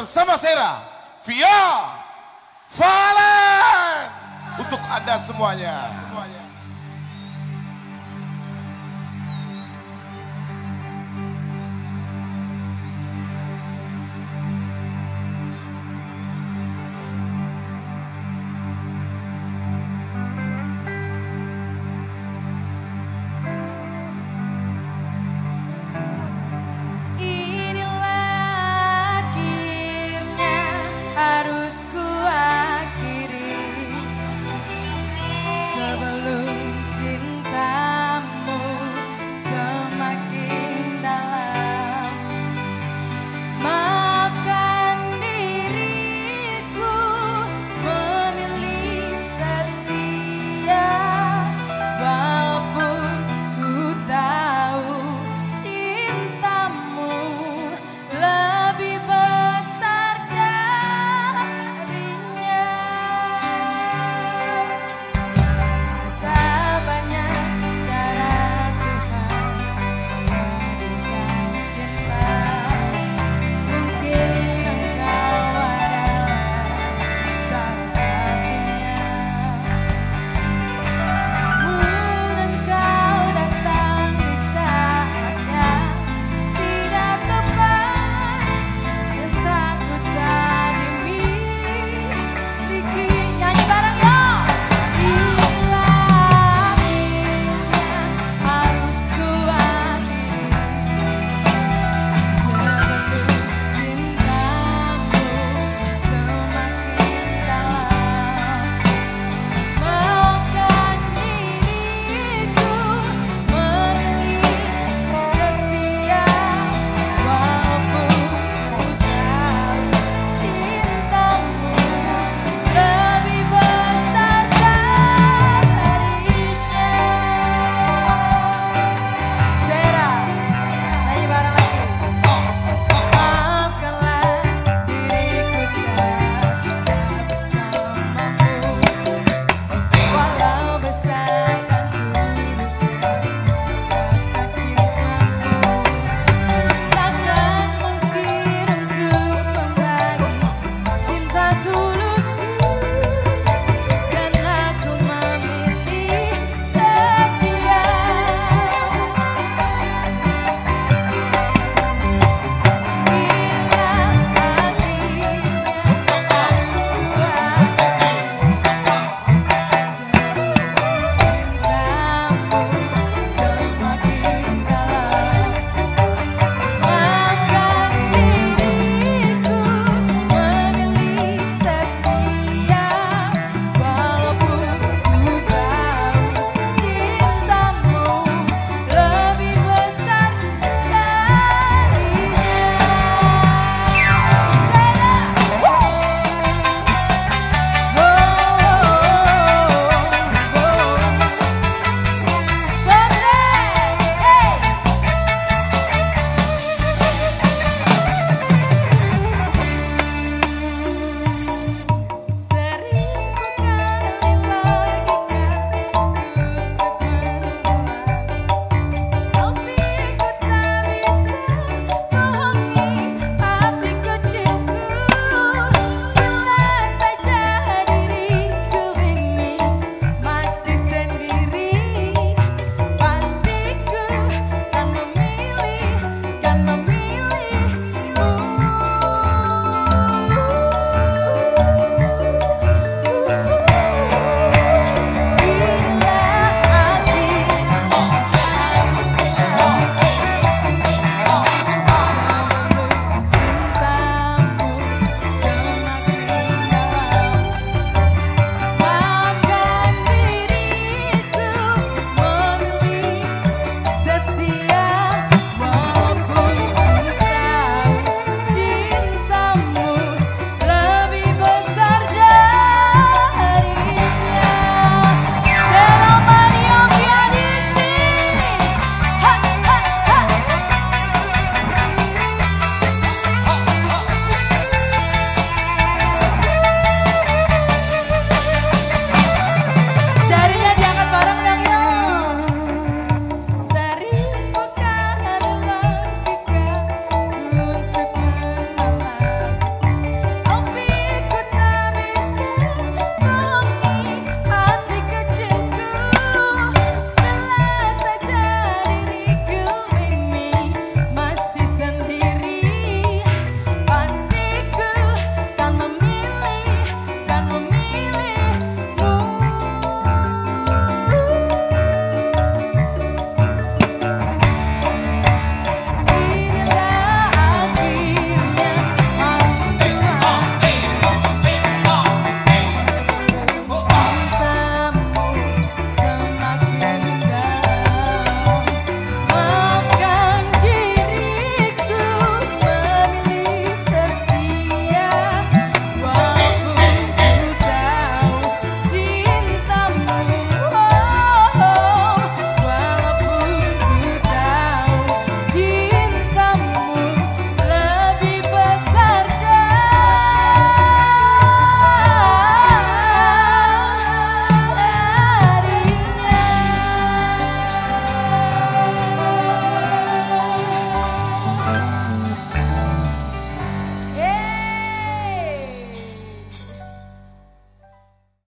bersama Sera via Valen untuk Anda semuanya. semuanya.